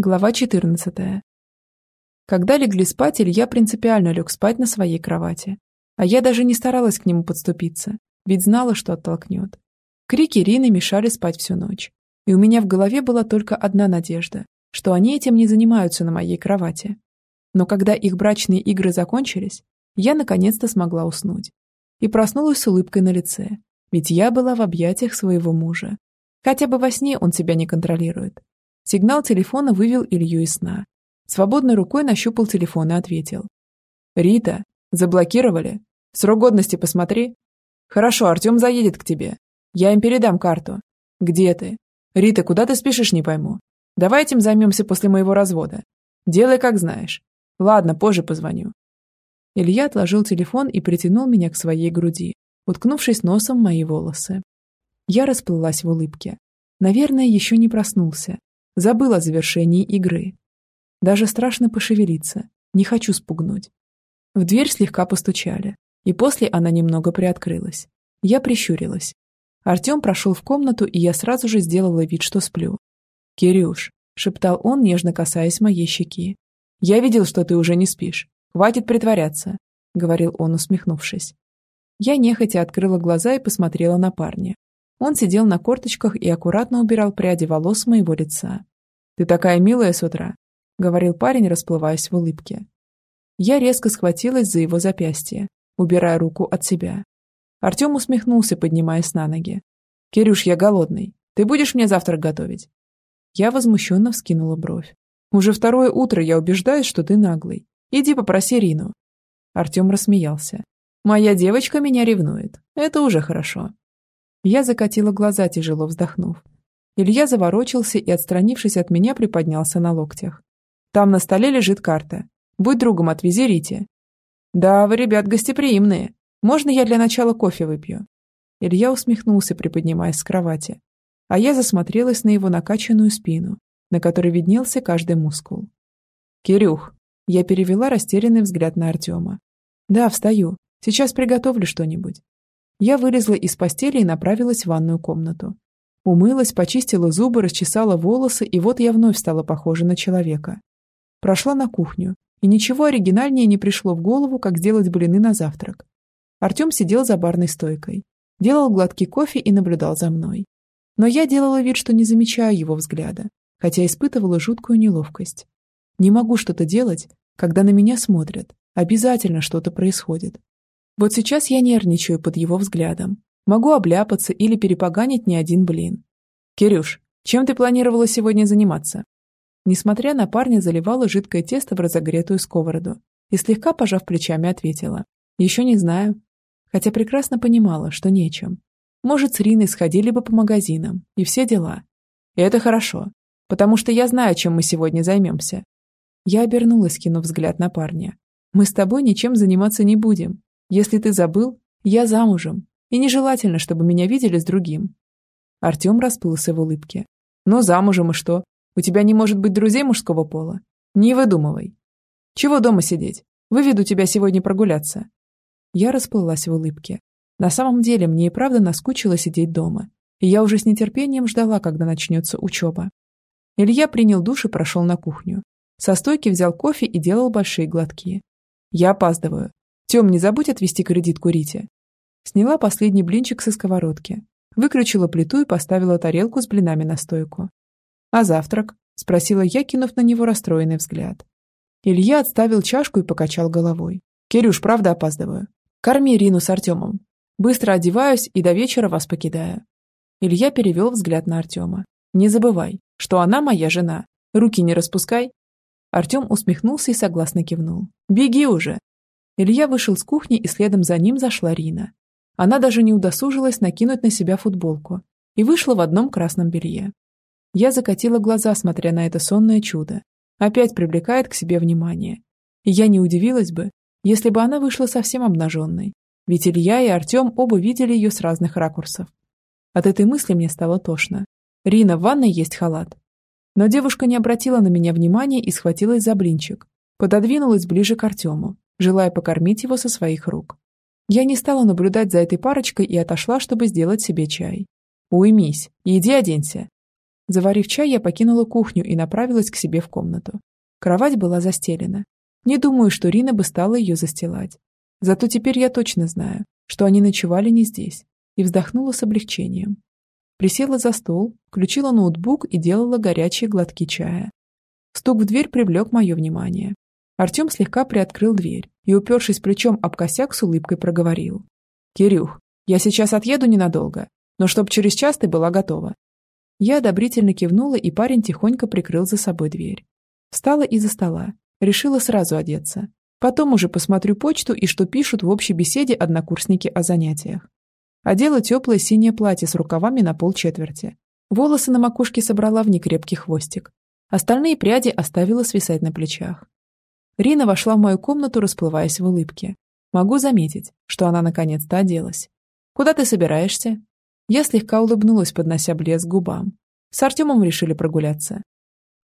Глава 14. Когда легли спать, Илья принципиально лег спать на своей кровати. А я даже не старалась к нему подступиться, ведь знала, что оттолкнет. Крики Рины мешали спать всю ночь. И у меня в голове была только одна надежда, что они этим не занимаются на моей кровати. Но когда их брачные игры закончились, я наконец-то смогла уснуть. И проснулась с улыбкой на лице, ведь я была в объятиях своего мужа. Хотя бы во сне он себя не контролирует. Сигнал телефона вывел Илью из сна. Свободной рукой нащупал телефон и ответил. «Рита, заблокировали? Срок годности посмотри». «Хорошо, Артем заедет к тебе. Я им передам карту. Где ты? Рита, куда ты спешишь, не пойму. Давай этим займемся после моего развода. Делай, как знаешь. Ладно, позже позвоню». Илья отложил телефон и притянул меня к своей груди, уткнувшись носом в мои волосы. Я расплылась в улыбке. Наверное, еще не проснулся, Забыл о завершении игры. Даже страшно пошевелиться, не хочу спугнуть. В дверь слегка постучали, и после она немного приоткрылась. Я прищурилась. Артем прошел в комнату, и я сразу же сделала вид, что сплю. «Кирюш», — шептал он, нежно касаясь моей щеки. «Я видел, что ты уже не спишь. Хватит притворяться», — говорил он, усмехнувшись. Я нехотя открыла глаза и посмотрела на парня. Он сидел на корточках и аккуратно убирал пряди волос моего лица. «Ты такая милая с утра», — говорил парень, расплываясь в улыбке. Я резко схватилась за его запястье, убирая руку от себя. Артем усмехнулся, поднимаясь на ноги. «Кирюш, я голодный. Ты будешь мне завтрак готовить?» Я возмущенно вскинула бровь. «Уже второе утро я убеждаюсь, что ты наглый. Иди попроси Рину». Артем рассмеялся. «Моя девочка меня ревнует. Это уже хорошо. Я закатила глаза, тяжело вздохнув. Илья заворочился и, отстранившись от меня, приподнялся на локтях. «Там на столе лежит карта. Будь другом, отвези Рите». «Да, вы, ребят, гостеприимные. Можно я для начала кофе выпью?» Илья усмехнулся, приподнимаясь с кровати. А я засмотрелась на его накачанную спину, на которой виднелся каждый мускул. «Кирюх!» Я перевела растерянный взгляд на Артема. «Да, встаю. Сейчас приготовлю что-нибудь. Я вылезла из постели и направилась в ванную комнату. Умылась, почистила зубы, расчесала волосы, и вот я вновь стала похожа на человека. Прошла на кухню, и ничего оригинальнее не пришло в голову, как сделать блины на завтрак. Артем сидел за барной стойкой, делал глотки кофе и наблюдал за мной. Но я делала вид, что не замечаю его взгляда, хотя испытывала жуткую неловкость. Не могу что-то делать, когда на меня смотрят. Обязательно что-то происходит. Вот сейчас я нервничаю под его взглядом. Могу обляпаться или перепоганить не один блин. «Кирюш, чем ты планировала сегодня заниматься?» Несмотря на парня, заливала жидкое тесто в разогретую сковороду и, слегка пожав плечами, ответила. «Еще не знаю». Хотя прекрасно понимала, что нечем. Может, с Риной сходили бы по магазинам и все дела. И это хорошо, потому что я знаю, чем мы сегодня займемся. Я обернулась, кинув взгляд на парня. Мы с тобой ничем заниматься не будем. Если ты забыл, я замужем, и нежелательно, чтобы меня видели с другим». Артем расплылся в улыбке. «Но замужем и что? У тебя не может быть друзей мужского пола? Не выдумывай. Чего дома сидеть? Выведу тебя сегодня прогуляться». Я расплылась в улыбке. На самом деле мне и правда наскучило сидеть дома, и я уже с нетерпением ждала, когда начнется учеба. Илья принял душ и прошел на кухню. Со стойки взял кофе и делал большие глотки. «Я опаздываю. Тем, не забудь отвести кредитку Рите. Сняла последний блинчик со сковородки. Выключила плиту и поставила тарелку с блинами на стойку. «А завтрак?» – спросила я, кинув на него расстроенный взгляд. Илья отставил чашку и покачал головой. «Кирюш, правда опаздываю? Корми Рину с Артемом. Быстро одеваюсь и до вечера вас покидаю». Илья перевел взгляд на Артема. «Не забывай, что она моя жена. Руки не распускай». Артем усмехнулся и согласно кивнул. «Беги уже, Илья вышел с кухни, и следом за ним зашла Рина. Она даже не удосужилась накинуть на себя футболку и вышла в одном красном белье. Я закатила глаза, смотря на это сонное чудо. Опять привлекает к себе внимание. И я не удивилась бы, если бы она вышла совсем обнаженной. Ведь Илья и Артем оба видели ее с разных ракурсов. От этой мысли мне стало тошно. «Рина, в ванной есть халат». Но девушка не обратила на меня внимания и схватилась за блинчик. Пододвинулась ближе к Артему желая покормить его со своих рук. Я не стала наблюдать за этой парочкой и отошла, чтобы сделать себе чай. «Уймись, иди оденься». Заварив чай, я покинула кухню и направилась к себе в комнату. Кровать была застелена. Не думаю, что Рина бы стала ее застилать. Зато теперь я точно знаю, что они ночевали не здесь, и вздохнула с облегчением. Присела за стол, включила ноутбук и делала горячие глотки чая. Стук в дверь привлек мое внимание. Артем слегка приоткрыл дверь и, упершись плечом об косяк, с улыбкой проговорил. «Кирюх, я сейчас отъеду ненадолго, но чтоб через час ты была готова». Я одобрительно кивнула, и парень тихонько прикрыл за собой дверь. Встала из-за стола, решила сразу одеться. Потом уже посмотрю почту и что пишут в общей беседе однокурсники о занятиях. Одела теплое синее платье с рукавами на полчетверти. Волосы на макушке собрала в некрепкий хвостик. Остальные пряди оставила свисать на плечах. Рина вошла в мою комнату, расплываясь в улыбке. Могу заметить, что она наконец-то оделась. «Куда ты собираешься?» Я слегка улыбнулась, поднося блеск к губам. С Артемом решили прогуляться.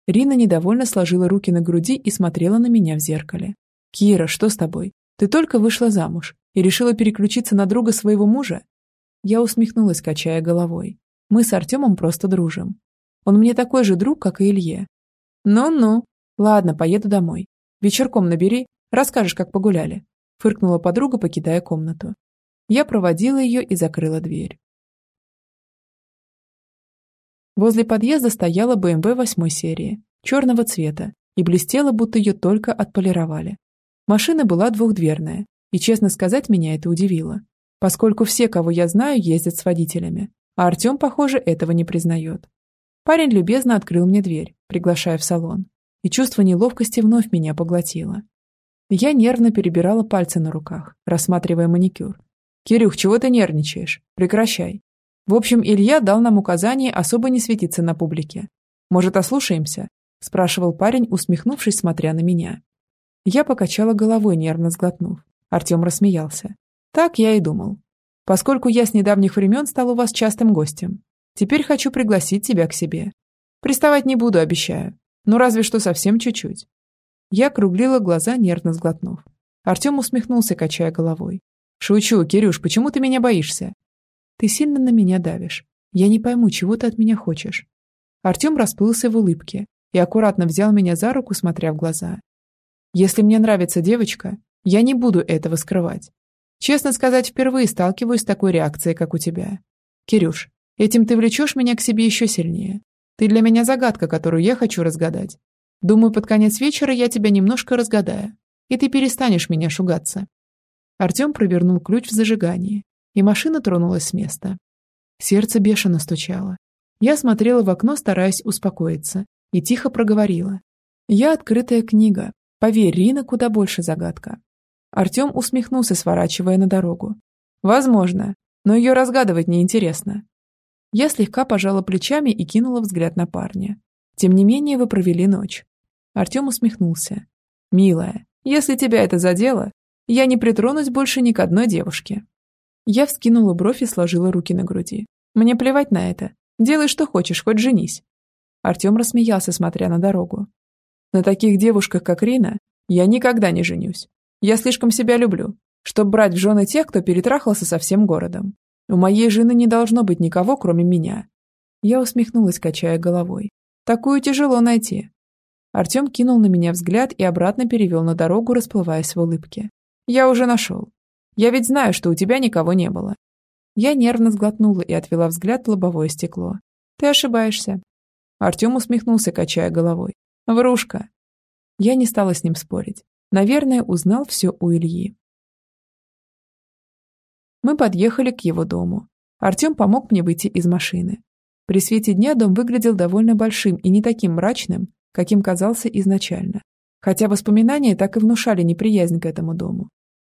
Рина недовольно сложила руки на груди и смотрела на меня в зеркале. «Кира, что с тобой? Ты только вышла замуж и решила переключиться на друга своего мужа?» Я усмехнулась, качая головой. «Мы с Артемом просто дружим. Он мне такой же друг, как и Илье». «Ну-ну. Ладно, поеду домой. Вечерком набери, расскажешь, как погуляли», — фыркнула подруга, покидая комнату. Я проводила ее и закрыла дверь. Возле подъезда стояла БМВ восьмой серии, черного цвета, и блестела, будто ее только отполировали. Машина была двухдверная, и, честно сказать, меня это удивило, поскольку все, кого я знаю, ездят с водителями, а Артем, похоже, этого не признает. Парень любезно открыл мне дверь, приглашая в салон и чувство неловкости вновь меня поглотило. Я нервно перебирала пальцы на руках, рассматривая маникюр. «Кирюх, чего ты нервничаешь? Прекращай». В общем, Илья дал нам указание особо не светиться на публике. «Может, ослушаемся?» – спрашивал парень, усмехнувшись, смотря на меня. Я покачала головой, нервно сглотнув. Артем рассмеялся. «Так я и думал. Поскольку я с недавних времен стал у вас частым гостем, теперь хочу пригласить тебя к себе. Приставать не буду, обещаю. Ну, разве что совсем чуть-чуть. Я округлила глаза, нервно сглотнув. Артем усмехнулся, качая головой. «Шучу, Кирюш, почему ты меня боишься?» «Ты сильно на меня давишь. Я не пойму, чего ты от меня хочешь». Артем расплылся в улыбке и аккуратно взял меня за руку, смотря в глаза. «Если мне нравится девочка, я не буду этого скрывать. Честно сказать, впервые сталкиваюсь с такой реакцией, как у тебя. Кирюш, этим ты влечешь меня к себе еще сильнее. Ты для меня загадка, которую я хочу разгадать. Думаю, под конец вечера я тебя немножко разгадаю, и ты перестанешь меня шугаться». Артем провернул ключ в зажигании, и машина тронулась с места. Сердце бешено стучало. Я смотрела в окно, стараясь успокоиться, и тихо проговорила. «Я открытая книга. Поверь, Рина куда больше загадка». Артем усмехнулся, сворачивая на дорогу. «Возможно, но ее разгадывать неинтересно. Я слегка пожала плечами и кинула взгляд на парня. Тем не менее, вы провели ночь. Артем усмехнулся. «Милая, если тебя это задело, я не притронусь больше ни к одной девушке». Я вскинула бровь и сложила руки на груди. «Мне плевать на это. Делай, что хочешь, хоть женись». Артем рассмеялся, смотря на дорогу. «На таких девушках, как Рина, я никогда не женюсь. Я слишком себя люблю, чтобы брать в жены тех, кто перетрахался со всем городом. У моей жены не должно быть никого, кроме меня. Я усмехнулась, качая головой. Такую тяжело найти. Артем кинул на меня взгляд и обратно перевел на дорогу, расплываясь в улыбке. Я уже нашел. Я ведь знаю, что у тебя никого не было. Я нервно сглотнула и отвела взгляд в лобовое стекло. Ты ошибаешься. Артем усмехнулся, качая головой. Врушка. Я не стала с ним спорить. Наверное, узнал все у Ильи. Мы подъехали к его дому. Артем помог мне выйти из машины. При свете дня дом выглядел довольно большим и не таким мрачным, каким казался изначально. Хотя воспоминания так и внушали неприязнь к этому дому.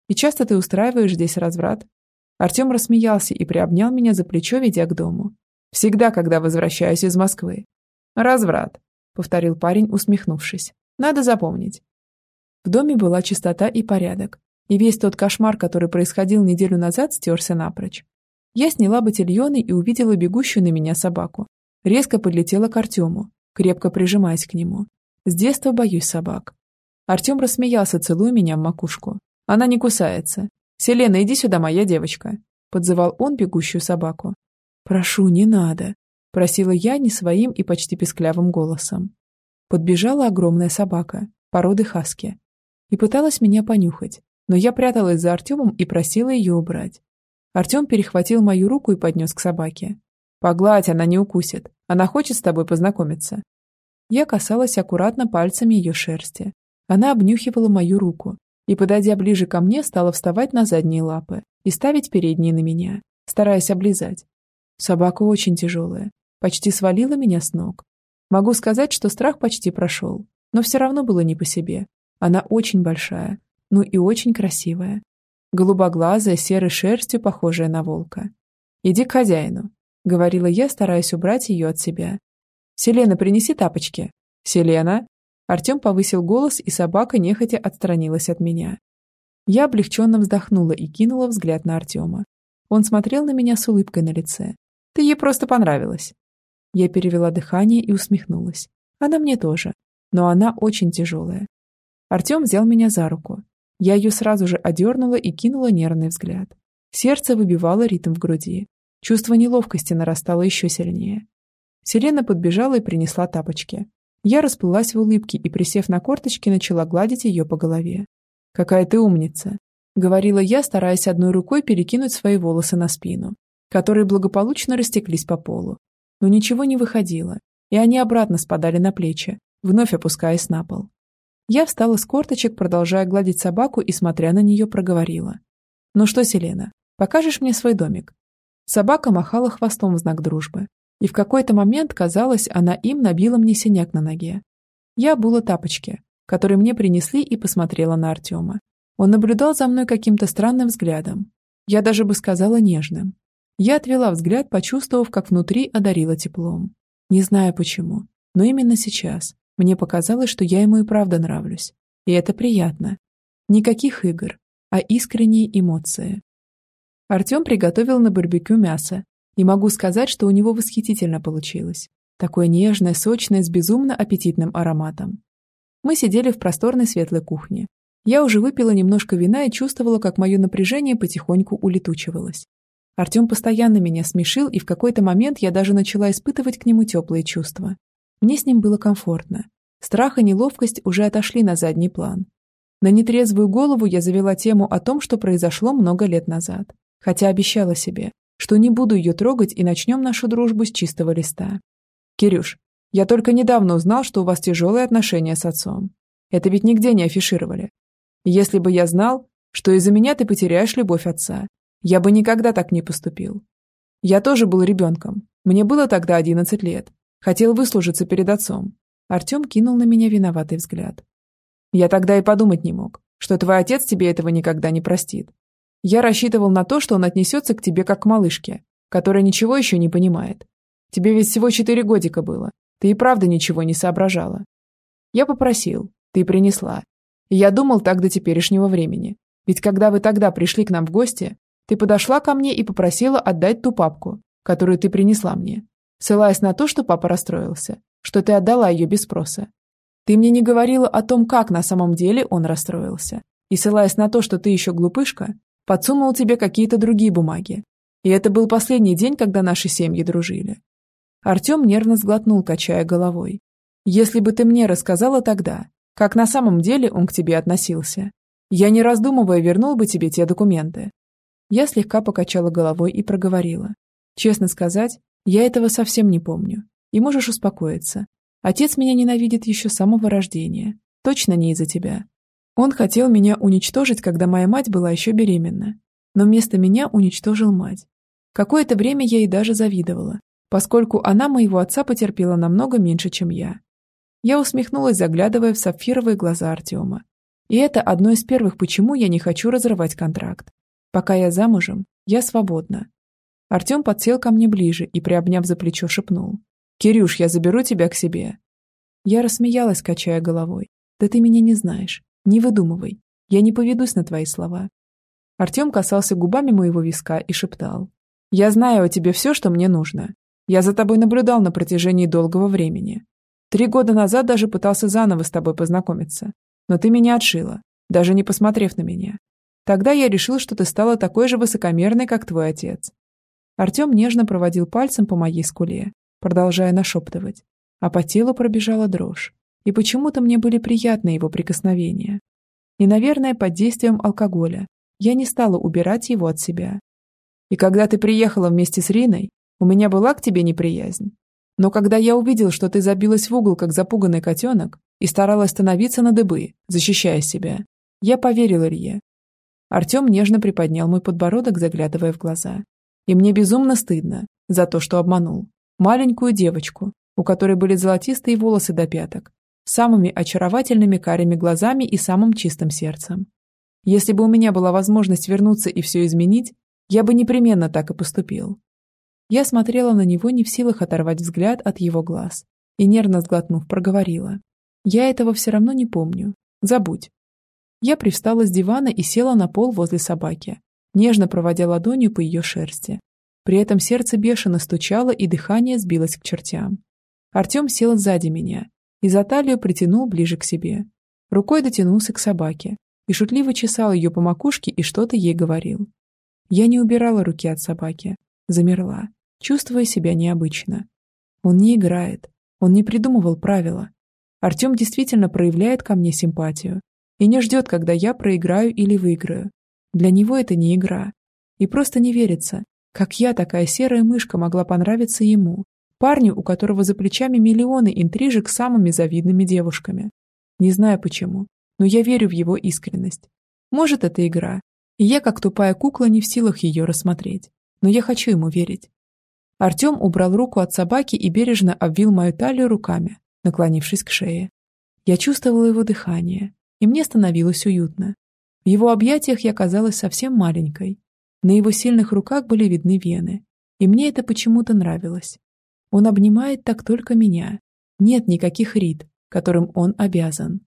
И часто ты устраиваешь здесь разврат? Артем рассмеялся и приобнял меня за плечо, ведя к дому. Всегда, когда возвращаюсь из Москвы. Разврат, повторил парень, усмехнувшись. Надо запомнить. В доме была чистота и порядок, и весь тот кошмар, который происходил неделю назад, стерся напрочь. Я сняла ботильоны и увидела бегущую на меня собаку. Резко подлетела к Артему, крепко прижимаясь к нему. С детства боюсь собак. Артем рассмеялся, целуя меня в макушку. Она не кусается. «Селена, иди сюда, моя девочка», — подзывал он бегущую собаку. «Прошу, не надо», — Спросила я не своим и почти песклявым голосом. Подбежала огромная собака, породы хаски, и пыталась меня понюхать, но я пряталась за Артемом и просила ее убрать. Артем перехватил мою руку и поднес к собаке. «Погладь, она не укусит. Она хочет с тобой познакомиться». Я касалась аккуратно пальцами ее шерсти. Она обнюхивала мою руку и, подойдя ближе ко мне, стала вставать на задние лапы и ставить передние на меня, стараясь облизать. Собака очень тяжелая, почти свалила меня с ног. Могу сказать, что страх почти прошел, но все равно было не по себе. Она очень большая, ну и очень красивая. Голубоглазая, серой шерстью, похожая на волка. «Иди к хозяину», — говорила я, стараясь убрать ее от себя. «Селена, принеси тапочки». «Селена?» Артем повысил голос, и собака нехотя отстранилась от меня. Я облегченно вздохнула и кинула взгляд на Артема. Он смотрел на меня с улыбкой на лице. «Ты ей просто понравилась». Я перевела дыхание и усмехнулась. Она мне тоже. Но она очень тяжелая. Артем взял меня за руку. Я ее сразу же одернула и кинула нервный взгляд. Сердце выбивало ритм в груди. Чувство неловкости нарастало еще сильнее. Селена подбежала и принесла тапочки. Я расплылась в улыбке и, присев на корточки, начала гладить ее по голове. «Какая ты умница!» — говорила я, стараясь одной рукой перекинуть свои волосы на спину, которые благополучно растеклись по полу. Но ничего не выходило, и они обратно спадали на плечи, вновь опускаясь на пол. Я встала с корточек, продолжая гладить собаку и, смотря на нее, проговорила. «Ну что, Селена, покажешь мне свой домик?» Собака махала хвостом в знак дружбы, и в какой-то момент, казалось, она им набила мне синяк на ноге. Я обула тапочки, которые мне принесли, и посмотрела на Артема. Он наблюдал за мной каким-то странным взглядом. Я даже бы сказала нежным. Я отвела взгляд, почувствовав, как внутри одарила теплом. Не знаю почему, но именно сейчас мне показалось, что я ему и правда нравлюсь. И это приятно. Никаких игр, а искренние эмоции. Артем приготовил на барбекю мясо, и могу сказать, что у него восхитительно получилось. Такое нежное, сочное, с безумно аппетитным ароматом. Мы сидели в просторной светлой кухне. Я уже выпила немножко вина и чувствовала, как мое напряжение потихоньку улетучивалось. Артем постоянно меня смешил, и в какой-то момент я даже начала испытывать к нему теплые чувства. Мне с ним было комфортно. Страх и неловкость уже отошли на задний план. На нетрезвую голову я завела тему о том, что произошло много лет назад, хотя обещала себе, что не буду ее трогать и начнем нашу дружбу с чистого листа. «Кирюш, я только недавно узнал, что у вас тяжелые отношения с отцом. Это ведь нигде не афишировали. Если бы я знал, что из-за меня ты потеряешь любовь отца, я бы никогда так не поступил. Я тоже был ребенком. Мне было тогда 11 лет. Хотел выслужиться перед отцом. Артем кинул на меня виноватый взгляд. Я тогда и подумать не мог, что твой отец тебе этого никогда не простит. Я рассчитывал на то, что он отнесется к тебе как к малышке, которая ничего еще не понимает. Тебе ведь всего четыре годика было. Ты и правда ничего не соображала. Я попросил, ты принесла. И я думал так до теперешнего времени. Ведь когда вы тогда пришли к нам в гости, ты подошла ко мне и попросила отдать ту папку, которую ты принесла мне, ссылаясь на то, что папа расстроился, что ты отдала ее без спроса. Ты мне не говорила о том, как на самом деле он расстроился. И ссылаясь на то, что ты еще глупышка, подсунул тебе какие-то другие бумаги. И это был последний день, когда наши семьи дружили. Артем нервно сглотнул, качая головой. Если бы ты мне рассказала тогда, как на самом деле он к тебе относился, я, не раздумывая, вернул бы тебе те документы, я слегка покачала головой и проговорила. Честно сказать, я этого совсем не помню. И можешь успокоиться. Отец меня ненавидит еще с самого рождения. Точно не из-за тебя. Он хотел меня уничтожить, когда моя мать была еще беременна. Но вместо меня уничтожил мать. Какое-то время я ей даже завидовала, поскольку она моего отца потерпела намного меньше, чем я. Я усмехнулась, заглядывая в сапфировые глаза Артема. И это одно из первых, почему я не хочу разрывать контракт. Пока я замужем, я свободна. Артем подсел ко мне ближе и, приобняв за плечо, шепнул. «Кирюш, я заберу тебя к себе». Я рассмеялась, качая головой. «Да ты меня не знаешь. Не выдумывай. Я не поведусь на твои слова». Артем касался губами моего виска и шептал. «Я знаю о тебе все, что мне нужно. Я за тобой наблюдал на протяжении долгого времени. Три года назад даже пытался заново с тобой познакомиться. Но ты меня отшила, даже не посмотрев на меня. Тогда я решил, что ты стала такой же высокомерной, как твой отец. Артем нежно проводил пальцем по моей скуле, продолжая нашептывать. А по телу пробежала дрожь. И почему-то мне были приятны его прикосновения. И, наверное, под действием алкоголя я не стала убирать его от себя. И когда ты приехала вместе с Риной, у меня была к тебе неприязнь. Но когда я увидел, что ты забилась в угол, как запуганный котенок, и старалась становиться на дыбы, защищая себя, я поверил Илье. Артем нежно приподнял мой подбородок, заглядывая в глаза. И мне безумно стыдно за то, что обманул. Маленькую девочку, у которой были золотистые волосы до пяток, самыми очаровательными карими глазами и самым чистым сердцем. Если бы у меня была возможность вернуться и все изменить, я бы непременно так и поступил. Я смотрела на него не в силах оторвать взгляд от его глаз и, нервно сглотнув, проговорила. «Я этого все равно не помню. Забудь». Я привстала с дивана и села на пол возле собаки, нежно проводя ладонью по ее шерсти. При этом сердце бешено стучало и дыхание сбилось к чертям. Артем сел сзади меня и за талию притянул ближе к себе. Рукой дотянулся к собаке и шутливо чесал ее по макушке и что-то ей говорил. Я не убирала руки от собаки, замерла чувствуя себя необычно. Он не играет, он не придумывал правила. Артем действительно проявляет ко мне симпатию и не ждет, когда я проиграю или выиграю. Для него это не игра. И просто не верится, как я, такая серая мышка, могла понравиться ему, парню, у которого за плечами миллионы интрижек с самыми завидными девушками. Не знаю почему, но я верю в его искренность. Может, это игра, и я, как тупая кукла, не в силах ее рассмотреть. Но я хочу ему верить. Артем убрал руку от собаки и бережно обвил мою талию руками, наклонившись к шее. Я чувствовала его дыхание, и мне становилось уютно. В его объятиях я казалась совсем маленькой. На его сильных руках были видны вены, и мне это почему-то нравилось. Он обнимает так только меня. Нет никаких рит, которым он обязан.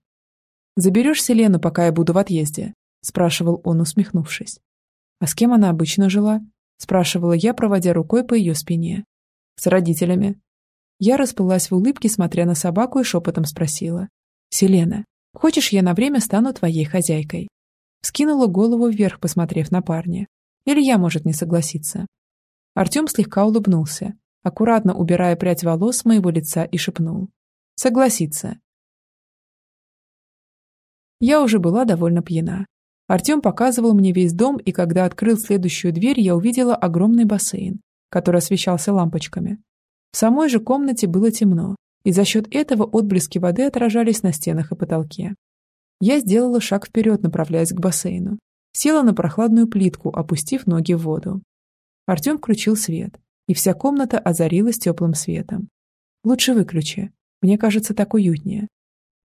«Заберешь Селену, пока я буду в отъезде?» – спрашивал он, усмехнувшись. «А с кем она обычно жила?» спрашивала я, проводя рукой по ее спине. С родителями. Я расплылась в улыбке, смотря на собаку и шепотом спросила. «Селена, хочешь, я на время стану твоей хозяйкой?» Скинула голову вверх, посмотрев на парня. Или я, может, не согласиться. Артем слегка улыбнулся, аккуратно убирая прядь волос с моего лица и шепнул. «Согласиться». Я уже была довольно пьяна, Артем показывал мне весь дом, и когда открыл следующую дверь, я увидела огромный бассейн, который освещался лампочками. В самой же комнате было темно, и за счет этого отблески воды отражались на стенах и потолке. Я сделала шаг вперед, направляясь к бассейну. Села на прохладную плитку, опустив ноги в воду. Артем включил свет, и вся комната озарилась теплым светом. «Лучше выключи. Мне кажется, так уютнее».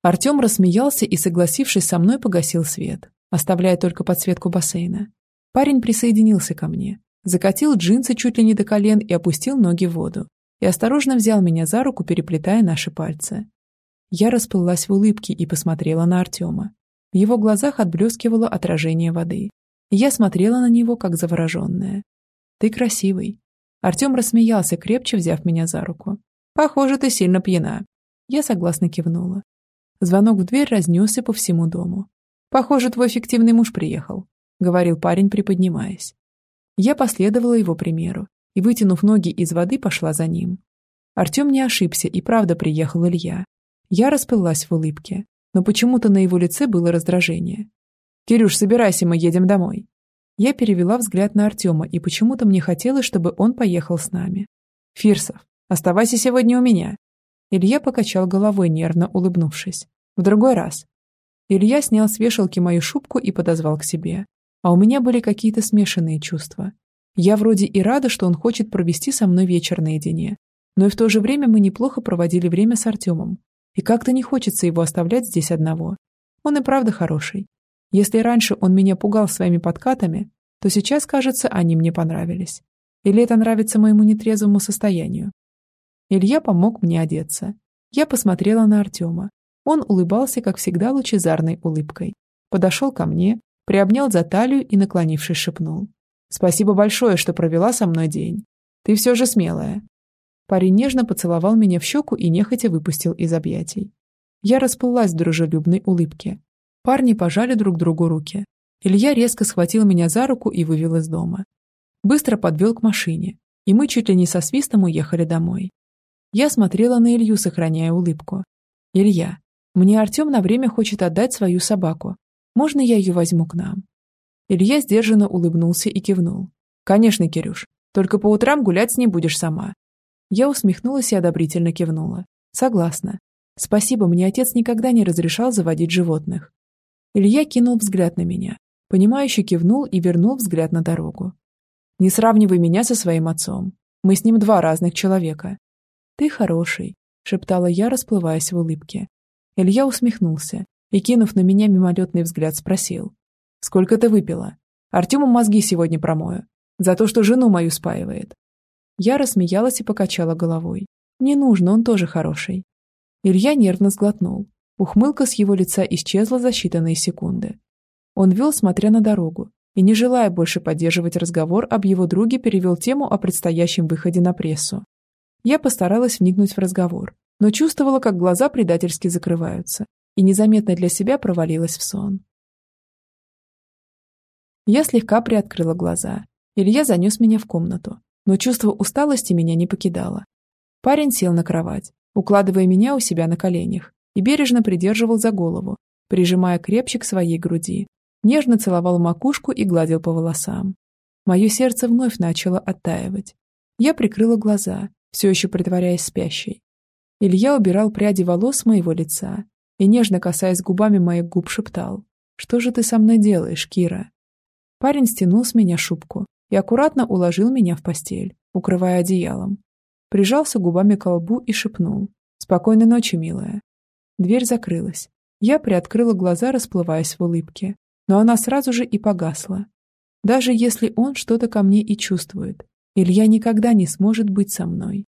Артем рассмеялся и, согласившись со мной, погасил свет оставляя только подсветку бассейна. Парень присоединился ко мне, закатил джинсы чуть ли не до колен и опустил ноги в воду, и осторожно взял меня за руку, переплетая наши пальцы. Я расплылась в улыбке и посмотрела на Артема. В его глазах отблескивало отражение воды. я смотрела на него, как завороженная. «Ты красивый». Артем рассмеялся, крепче взяв меня за руку. «Похоже, ты сильно пьяна». Я согласно кивнула. Звонок в дверь разнесся по всему дому. «Похоже, твой фиктивный муж приехал», — говорил парень, приподнимаясь. Я последовала его примеру и, вытянув ноги из воды, пошла за ним. Артем не ошибся, и правда приехал Илья. Я расплылась в улыбке, но почему-то на его лице было раздражение. «Кирюш, собирайся, мы едем домой». Я перевела взгляд на Артема, и почему-то мне хотелось, чтобы он поехал с нами. «Фирсов, оставайся сегодня у меня». Илья покачал головой, нервно улыбнувшись. «В другой раз. Илья снял с вешалки мою шубку и подозвал к себе. А у меня были какие-то смешанные чувства. Я вроде и рада, что он хочет провести со мной вечер наедине. Но и в то же время мы неплохо проводили время с Артемом. И как-то не хочется его оставлять здесь одного. Он и правда хороший. Если раньше он меня пугал своими подкатами, то сейчас, кажется, они мне понравились. Или это нравится моему нетрезвому состоянию? Илья помог мне одеться. Я посмотрела на Артема, он улыбался, как всегда, лучезарной улыбкой. Подошел ко мне, приобнял за талию и, наклонившись, шепнул. «Спасибо большое, что провела со мной день. Ты все же смелая». Парень нежно поцеловал меня в щеку и нехотя выпустил из объятий. Я расплылась в дружелюбной улыбке. Парни пожали друг другу руки. Илья резко схватил меня за руку и вывел из дома. Быстро подвел к машине, и мы чуть ли не со свистом уехали домой. Я смотрела на Илью, сохраняя улыбку. «Илья, мне Артем на время хочет отдать свою собаку. Можно я ее возьму к нам?» Илья сдержанно улыбнулся и кивнул. «Конечно, Кирюш. Только по утрам гулять с ней будешь сама». Я усмехнулась и одобрительно кивнула. «Согласна. Спасибо, мне отец никогда не разрешал заводить животных». Илья кинул взгляд на меня, понимающе кивнул и вернул взгляд на дорогу. «Не сравнивай меня со своим отцом. Мы с ним два разных человека». «Ты хороший», — шептала я, расплываясь в улыбке. Илья усмехнулся и, кинув на меня мимолетный взгляд, спросил. Сколько ты выпила? Артему мозги сегодня промою. За то, что жену мою спаивает. Я рассмеялась и покачала головой. Не нужно, он тоже хороший. Илья нервно сглотнул. Ухмылка с его лица исчезла за считанные секунды. Он вел, смотря на дорогу, и, не желая больше поддерживать разговор об его друге, перевел тему о предстоящем выходе на прессу. Я постаралась вникнуть в разговор, но чувствовала, как глаза предательски закрываются, и незаметно для себя провалилась в сон. Я слегка приоткрыла глаза. Илья занес меня в комнату, но чувство усталости меня не покидало. Парень сел на кровать, укладывая меня у себя на коленях, и бережно придерживал за голову, прижимая крепче к своей груди. Нежно целовал макушку и гладил по волосам. Мое сердце вновь начало оттаивать. Я прикрыла глаза, все еще притворяясь спящей. Илья убирал пряди волос с моего лица и, нежно касаясь губами моих губ, шептал. «Что же ты со мной делаешь, Кира?» Парень стянул с меня шубку и аккуратно уложил меня в постель, укрывая одеялом. Прижался губами к лбу и шепнул. «Спокойной ночи, милая». Дверь закрылась. Я приоткрыла глаза, расплываясь в улыбке. Но она сразу же и погасла. Даже если он что-то ко мне и чувствует, Илья никогда не сможет быть со мной.